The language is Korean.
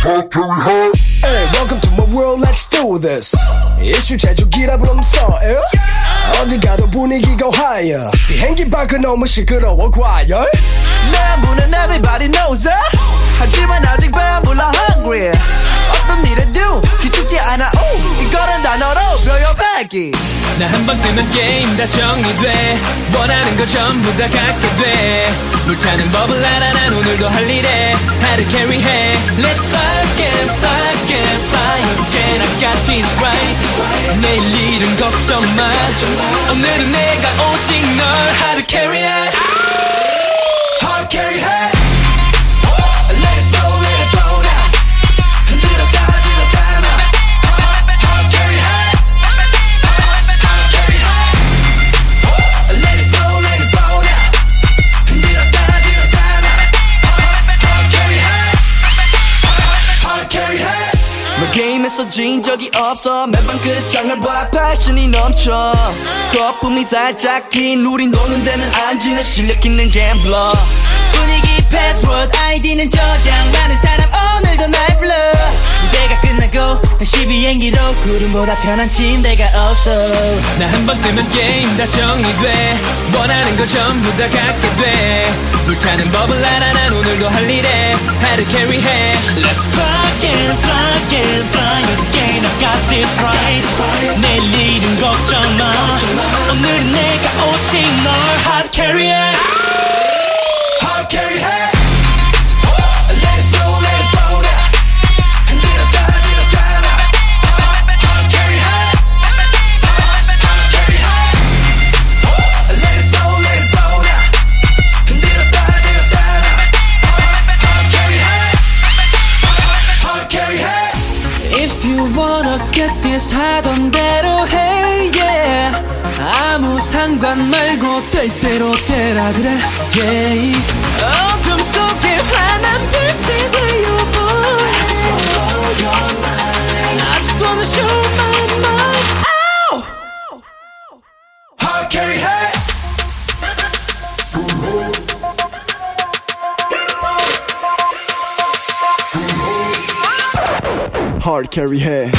fuck can? Hey, welcome to my world, let's do this. 이슈 제조 기라범서, 에? 어디 가도 분위기 go higher. 비행기 밖은 너무 시끄러워, 과열. 나 무는 everybody 표현하기. 나 한 번 뜨면 게임 다 정리돼. 원하는 거 전부 다 갖게 돼. 불타는 법을 알아 난 오늘도 할 일에. 하루 캐리해 Let's fuck it fuck it fly again. I got this right. 내일 일은 걱정 마. 오늘은 내 너 게임에서 진 적이 없어. 매번 끝장을 봐 passion이 넘쳐. 거품이 살짝 낀 우린 노는 데는 안 지는 실력 있는 gambler 분위기 패스워드 아이디는 저장. 많은 사람 오늘도 날 불러. 무대가 끝나고 다시 비행기로 구름보다 편한 침대가 없어. 나 한 번 뜨면 게임 다 정리돼. 원하는 거 전부 다 갖게 돼. 불타는 법을 알아 난 오늘도 할 일에. 하루 캐리해 Let's it fly again I got this right. 내일 일은 걱정 마. 오늘은 내가 오직 널 하루 캐 get this 하던 대로 해, yeah. 아무 상관 말고 될 대로 되라 그래, yeah. Hard carry 해